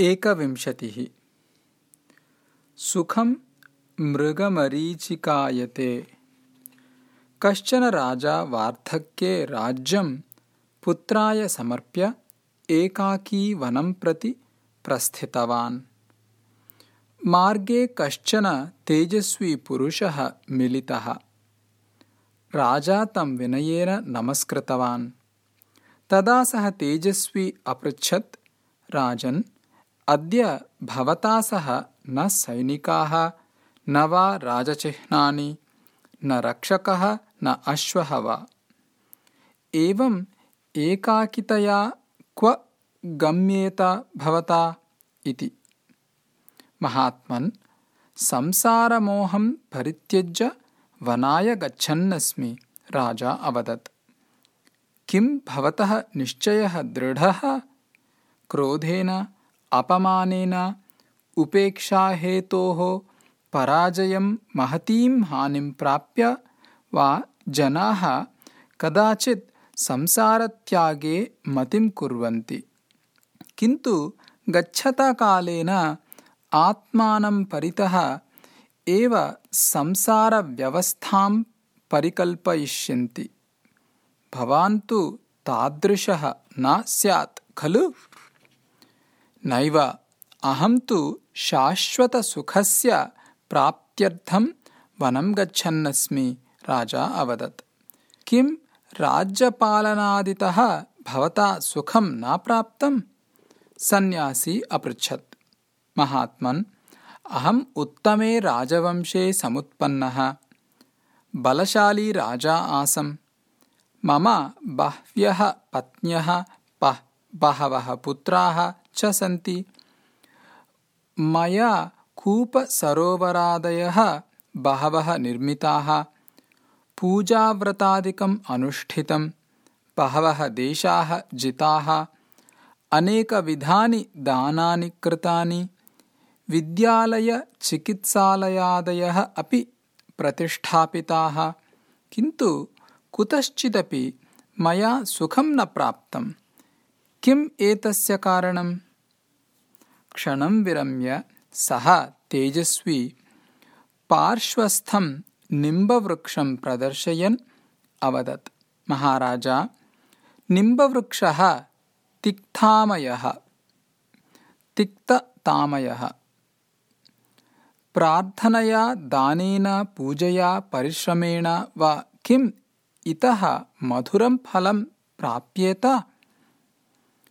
एकविंशतिः। सुखं मृगमरीचिकायते। कश्चन राजा वार्धक्ये राज्यं पुत्राय समर्प्य एकाकी वनं प्रति प्रस्थितवान्। मार्गे कश्चन तेजस्वी पुरुषः मिलितः। राजा तं विनयेन नमस्कृतवान्। तदा सः तेजस्वी अपृच्छत् राजन् अद्य भवता सह न सैनिकाः न वा राजचिह्नानि न रक्षकः न अश्वः वा। एवम् एकाकितया क्व गम्येत भवता इति। महात्मन् संसारमोहं परित्यज्य वनाय गच्छन्नस्मि राजा अवदत्। किं भवतः निश्चयः दृढः? क्रोधेन अपमानेन उपेक्षाहेतोः पराजयं महतीं हानिं प्राप्य वा जनाः कदाचित् संसारत्यागे मतिं कुर्वन्ति। किन्तु गच्छताकालेन आत्मानं परितः एव संसारव्यवस्थां परिकल्पयिष्यन्ति। भवान् तु तादृशः न स्यात् खलु नैव अहं तु शाश्वतसुखस्य प्राप्त्यर्थं वनं गच्छन्नस्मि राजा अवदत्। किं राज्यपालनादितः भवता सुखं न प्राप्तम् सन्न्यासी अपृच्छत्। महात्मन् अहम् उत्तमे राजवंशे समुत्पन्नः। बलशाली राजा आसम् मम बह्व्यः पत्न्यः बहवः पुत्राः च सन्ति मया कूपसरोवरादयः बहवः निर्मिताः। पूजाव्रतादिकम् अनुष्ठितं बहवः देशाः जिताः। अनेकविधानि दानानि कृतानि। विद्यालयचिकित्सालयादयः अपि प्रतिष्ठापिताः। किन्तु कुतश्चिदपि मया सुखं न प्राप्तं किम् एतस्य कारणम् क्षणं विरम्य सः तेजस्वी पार्श्वस्थं निम्बवृक्षं प्रदर्शयन् अवदत्। महाराजा निम्बवृक्षः तिक्तामयः तिक्ततामयः। प्रार्थनया दानेन पूजया परिश्रमेण वा किम् इतः मधुरं फलं प्राप्येत?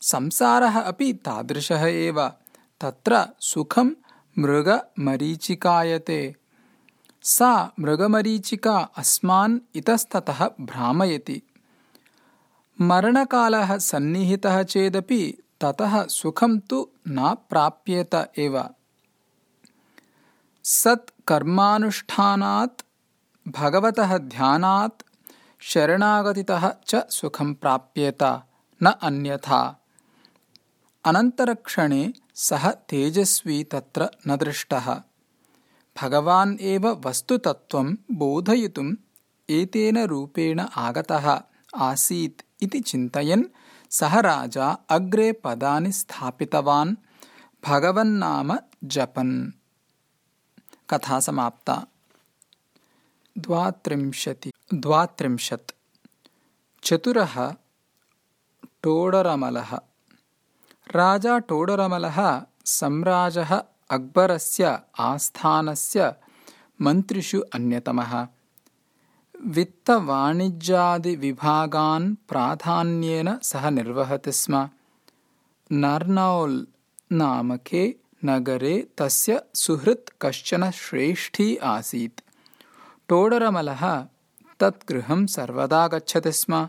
संसारः अपि तादृशः एव तत्र सुखं मृगमरीचिकायते। सा मृगमरीचिका अस्मान् इतस्ततः भ्रामयति। मरणकालः सन्निहितः चेदपि ततः सुखं तु न प्राप्येत एव। सत्कर्मानुष्ठानात् भगवतः ध्यानात् शरणागतितः च सुखं प्राप्येत न अन्यथा। अनन्तरक्षणे सः तेजस्वी तत्र न दृष्टः। भगवान् एव वस्तुतत्त्वं बोधयितुम् एतेन रूपेण आगतः आसीत् इति चिन्तयन् सः राजा अग्रे पदानि स्थापितवान्। भगवन्नाम जपन्। कथा समाप्ता। द्वात्रिंशति। द्वात्रिंशत्। चतुरः। टोडरमलः राजा टोडरमलः सम्राजः अक्बरस्य आस्थानस्य मन्त्रिषु अन्यतमः। वित्तवाणिज्यादिविभागान् प्राधान्येन सः निर्वहति स्म। नर्नौल् नामके नगरे तस्य सुहृत् कश्चन श्रेष्ठी आसीत्। टोडरमलः तत् गृहं सर्वदा गच्छति स्म।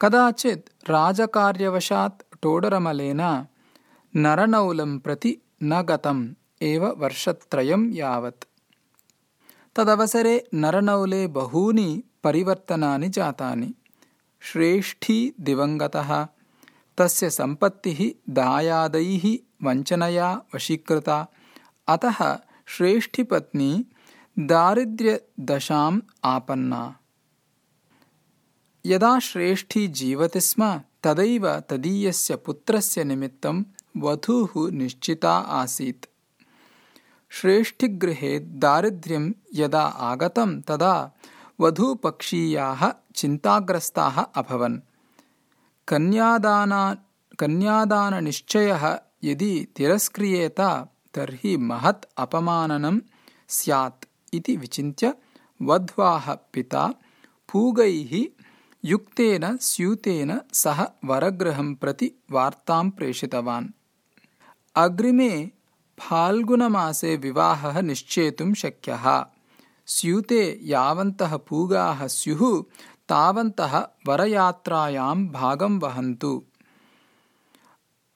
कदाचित् राजकार्यवशात् टोडरमलेन नरनौलं प्रति न गतम् एव वर्षत्रयं यावत्। तदवसरे नरनौले बहूनि परिवर्तनानि जातानि। श्रेष्ठी दिवङ्गतः तस्य सम्पत्तिः दायादैः वञ्चनया वशीकृता। अतः श्रेष्ठिपत्नी दारिद्र्यदशाम् आपन्ना। यदा श्रेष्ठी जीवति स्म तदैव तदीयस्य पुत्रस्य निमित्तं वधूः निश्चिता आसीत्। श्रेष्ठिगृहे दारिद्र्यं यदा आगतं तदा वधूपक्षीयाः चिन्ताग्रस्ताः अभवन्। कन्यादाननिश्चयः यदि तिरस्क्रियेत तर्हि महत् अपमाननं स्यात् इति विचिन्त्य वध्वाः पिता पूगैः युक्तेन स्यूतेन सह वरगृहं प्रति वार्तां प्रेषितवान्। अग्रिमे फाल्गुनमासे विवाहः निश्चेतुं शक्यः। स्यूते यावन्तः पूगाः स्युः तावन्तः वरयात्रायां भागं वहन्तु।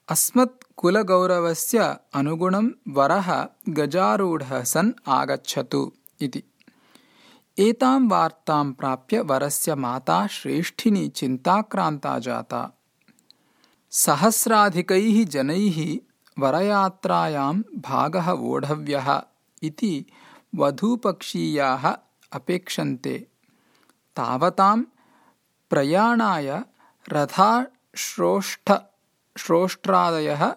अस्मत्कुलगौरवस्य अनुगुणं वरः गजारूढः सन् आगच्छतु इति एतां वार्तां प्राप्य वरस्य माता श्रेष्ठिनी चिन्ताक्रान्ता जाता। सहस्राधिकैः जनैः वरयात्रायां भागः वोढव्यः इति वधूपक्षीयाः अपेक्षन्ते। तावतां प्रयाणाय रथाश्रोष्ठादयः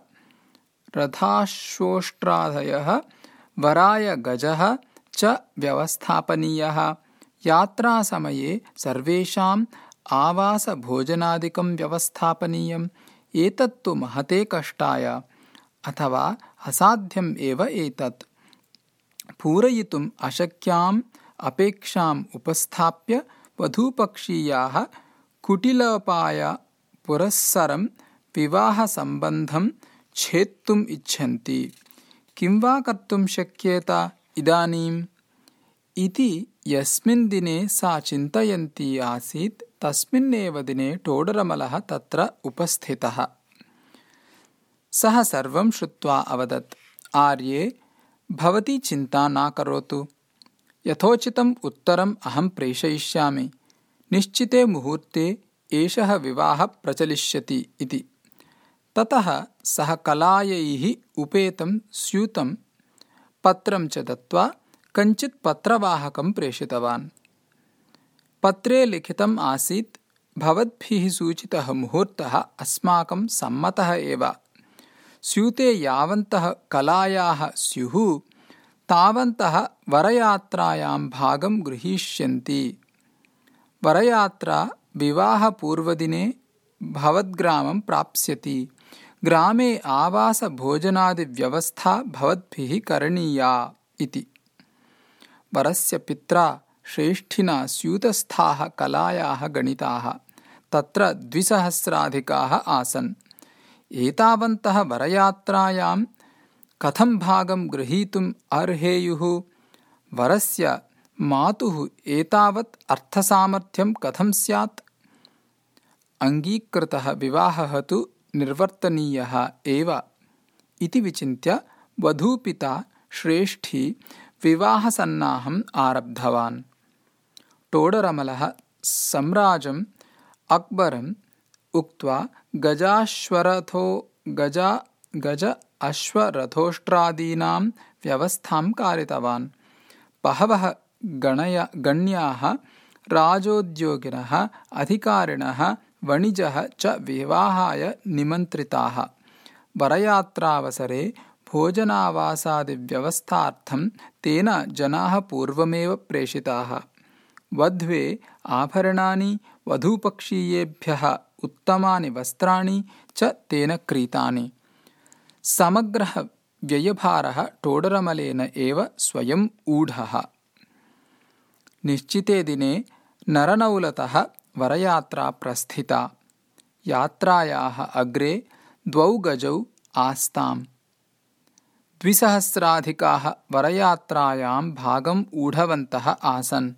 रथाश्वोष्ट्रादयः वराय गजः च व्यवस्थापनीयः। यात्रासमये सर्वेषाम् आवासभोजनादिकं व्यवस्थापनीयम्। एतत्तु महते कष्टाय। अथवा असाध्यम् एव एतत्। पूरयितुम् अशक्याम् अपेक्षाम् उपस्थाप्य वधूपक्षीयाः कुटिलोपाय पुरःसरं विवाहसम्बन्धं छेत्तुम् इच्छन्ति। किं वा कर्तुं शक्येत इदानीम् इति यस्मिन् दिने सा चिन्तयन्ती आसीत् तस्मिन्नेव दिने टोडरमलः तत्र उपस्थितः। सः सर्वं श्रुत्वा अवदत् आर्ये भवती चिन्ता न करोतु। यथोचितम् उत्तरम् अहं प्रेषयिष्यामि। निश्चिते मुहूर्ते एषः विवाहः प्रचलिष्यति इति। ततः सः कलायैः उपेतं स्यूतं पत्रं च दत्त्वा कञ्चित् पत्रवाहकं प्रेषितवान्। पत्रे लिखितम् आसीत् भवद्भिः सूचितः मुहूर्तः अस्माकं सम्मतः एव। स्यूते यावन्तः कलायाः स्युः तावन्तः वरयात्रायां भागं गृहीष्यन्ति। वरयात्रा विवाहपूर्वदिने भवद्ग्रामं प्राप्स्यति ग्रामे आवासभोजनादिव्यवस्था भवद्भिः करणीया इति। वरस्य पित्रा श्रेष्ठिना स्यूतस्थाः कलायाः गणिताः तत्र द्विसहस्राधिकाः आसन्। एतावन्तः वरयात्रायां कथं भागं गृहीतुम् अर्हेयुः? वरस्य मातुः एतावत् अर्थसामर्थ्यं कथं स्यात्? अङ्गीकृतः विवाहः तु निर्वर्तनीयः एव। इति विचिन्त्य वधूपिता श्रेष्ठी विवाहसन्नाहम् आरब्धवान्। टोडरमलः सम्राजम् अक्बरम् उक्त्वा गजाश्वरथो गजा गज अश्वरथोष्ट्रादीनां व्यवस्थां कारितवान्। बहवः गणय गण्याः राजोद्योगिनः अधिकारिणः वणिजः च विवाहाय निमन्त्रिताः। वरयात्रावसरे भोजनावासादिव्यवस्थार्थं तेन जनाः पूर्वमेव प्रेषिताः। वध्वे आभरणानि वधूपक्षीयेभ्यः उत्तमानि वस्त्राणि च तेन क्रीतानि। समग्रः व्ययभारः टोडरमलेन एव स्वयम् ऊढः। निश्चिते दिने नरनौलतः वरयात्रा प्रस्थिता। यात्रायाः अग्रे द्वौ गजौ आस्ताम्। द्विसहस्राधिकाः वरयात्रायां भागम् ऊढवन्तः आसन्।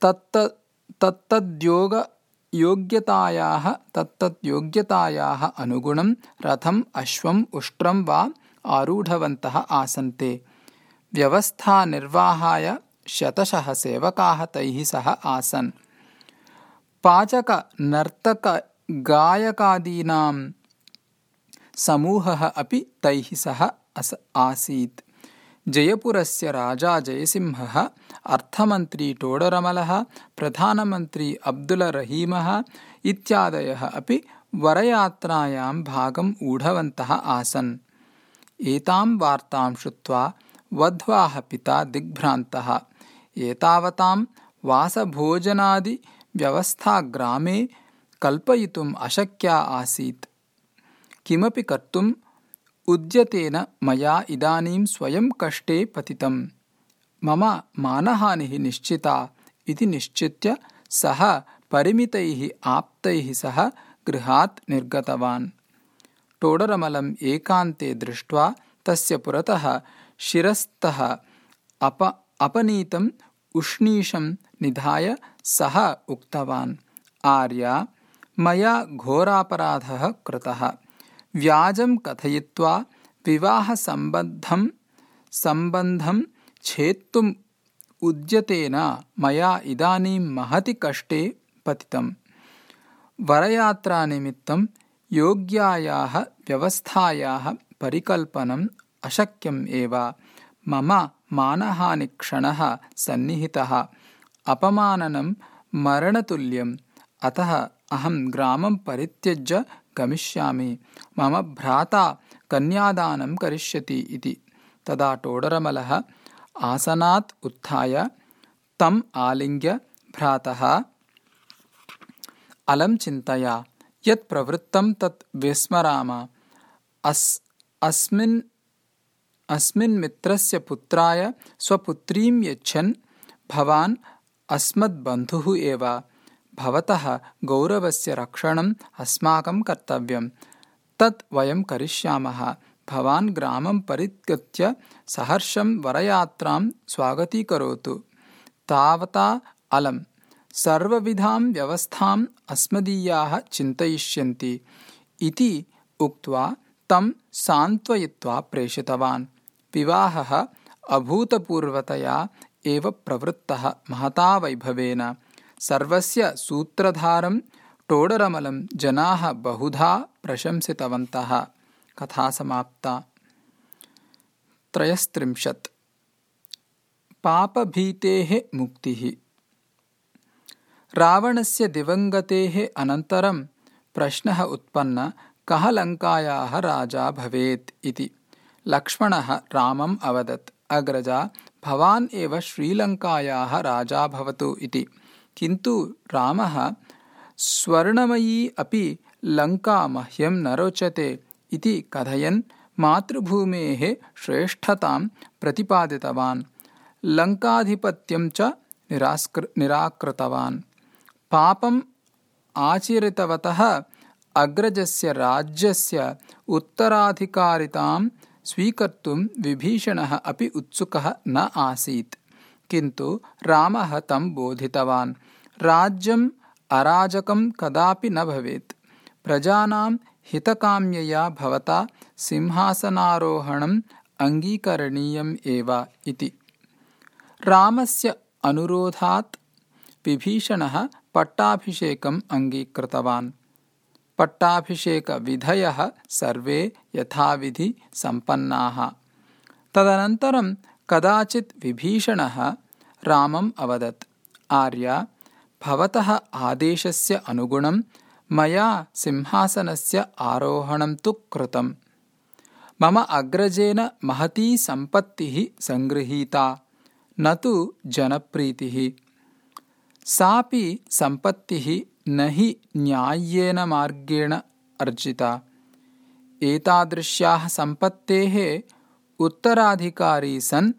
तत्त तत्तद्योगयोग्यतायाः तत्तद्योग्यतायाः अनुगुणं रथम् अश्वम् उष्ट्रं वा आरूढवन्तः आसन् ते व्यवस्थानिर्वाहाय शतशः सेवकाः तैः सह आसन् पाचकनर्तकगायकादीनां समूहः अपि तैः सह आसीत्। जयपुरस्य राजा जयसिंहः अर्थमन्त्री टोडरमलः प्रधानमन्त्री अब्दुलरहीमः इत्यादयः अपि वरयात्रायां भागम् ऊढवन्तः आसन्। एतां वार्तां श्रुत्वा वध्वाः पिता दिग्भ्रान्तः। एतावतां वासभोजनादिव्यवस्था ग्रामे कल्पयितुम् अशक्या आसीत्। किमपि कर्तुम् उद्यतेन मया इदानीं स्वयं कष्टे पतितम्। मम मानहानिः निश्चिता इति निश्चित्य सः परिमितैः आप्तैः सह गृहात् निर्गतवान्। टोडरमलम् एकान्ते दृष्ट्वा तस्य पुरतः शिरस्तः अप अपनीतम् उष्णीषं निधाय सः उक्तवान्। आर्या मया घोरापराधः कृतः। व्याजं कथयित्वा विवाहसम्बद्धं सम्बन्धं छेत्तुम् उद्यतेन मया इदानीं महति कष्टे पतितम्। वरयात्रानिमित्तं योग्यायाः व्यवस्थायाः परिकल्पनम् अशक्यम् एव। मम मानहानिक्षणः सन्निहितः अपमाननं मरणतुल्यम्। अतः अहं ग्रामं परित्यज्य गमिष्यामि। मम भ्राता कन्यादानं करिष्यति इति। तदा टोडरमलः आसनात् उत्थाय तम् आलिङ्ग्य भ्रातः अलं चिन्तया यत् प्रवृत्तं तत् विस्मराम। अस् अस्मिन् अस्मिन् मित्रस्य पुत्राय स्वपुत्रीं यच्छन्। भवान् अस्मद्बन्धुः एव। भवतः गौरवस्य रक्षणम् अस्माकं कर्तव्यं तत् वयं करिष्यामः। भवान् ग्रामं परित्यज्य सहर्षं वरयात्रां स्वागतीकरोतु। तावता अलम्। सर्वविधां व्यवस्थाम् अस्मदीयाः चिन्तयिष्यन्ति। इति उक्त्वा तं सान्त्वयित्वा प्रेषितवान्। विवाहः अभूतपूर्वतया एव प्रवृत्तः। महता वैभवेन। सर्वस्य सूत्रधारं टोडरमलं जनाः बहुधा प्रशंसितवन्तः। कथा समाप्ता। त्रयस्त्रिंशत्। पापभीतेः मुक्तिः। रावणस्य दिवङ्गतेः अनन्तरं प्रश्नः उत्पन्न कः लङ्कायाः राजा भवेत् इति। लक्ष्मणः रामम् अवदत्। अग्रजा भवान् एव श्रीलङ्कायाः राजा भवतु इति। किन्तु रामः स्वर्णमयी अपि लङ्का मह्यं न रोचते इति कथयन् मातृभूमेः श्रेष्ठतां प्रतिपादितवान्। लङ्काधिपत्यं च निरास्कृ निराकृतवान्। पापम् आचरितवतः अग्रजस्य राज्यस्य उत्तराधिकारितां स्वीकर्तुं विभीषणः अपि उत्सुकः न आसीत्। किन्तु रामः तं बोधितवान्। राज्यम् अराजकं कदापि न भवेत्। प्रजानां हितकाम्यया भवता सिंहासनारोहणम् अङ्गीकरणीयम् एव इति। रामस्य अनुरोधात् विभीषणः पट्टाभिषेकम् अङ्गीकृतवान् पट्टाभिषेकविधयः सर्वे यथाविधि सम्पन्नाः। तदनन्तरं कदाचित् विभीषणः रामम् अवदत् आर्य भवतः आदेशस्य अनुगुणं मया सिंहासनस्य आरोहणं तु कृतम्। मम अग्रजेन महती सम्पत्तिः सङ्गृहीता न तु जनप्रीतिः। सापि सम्पत्तिः न हि न्याय्येन मार्गेण अर्जिता। एतादृश्याः सम्पत्तेः उत्तराधिकारी सन्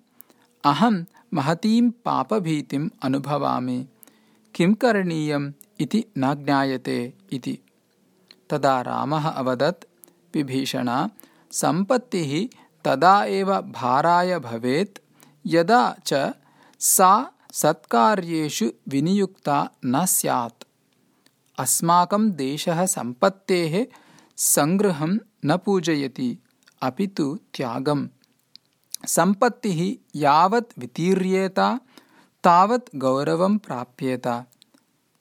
अहं महतीं पापभीतिम् अनुभवामि। किं करणीयम् इति न ज्ञायते इति। तदा रामः अवदत् विभीषण सम्पत्तिः तदा एव भाराय भवेत् यदा च सा सत्कार्येषु विनियुक्ता न स्यात् अस्माकं देशः सम्पत्तेः सङ्गृहं न पूजयति अपि तु त्यागम्। सम्पत्तिः यावत् वितीर्येत तावत् गौरवं प्राप्येत।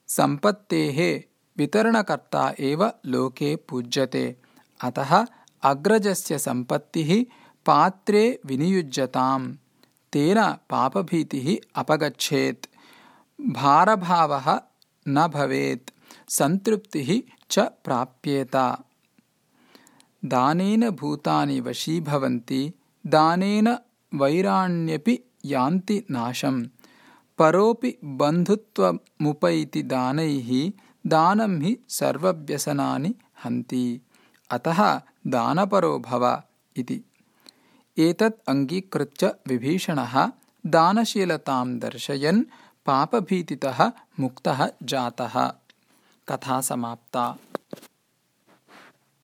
सम्पत्तेः वितरणकर्ता एव लोके पूज्यते। अतः अग्रजस्य सम्पत्तिः पात्रे विनियुज्यताम्। तेन पापभीतिः अपगच्छेत्। भारभावः न भवेत् सन्तृप्तिः च प्राप्येत दानेन भूतानि वशीभवन्ति दानेन वैराण्यपि यान्ति नाशम् परोऽपि बन्धुत्वमुपैति दानैः दानं हि सर्वव्यसनानि हन्ति अतः दानपरो भव इति एतत् अङ्गीकृत्य विभीषणः दानशीलतां दर्शयन् पापभीतितः मुक्तः जातः कथा समाप्ता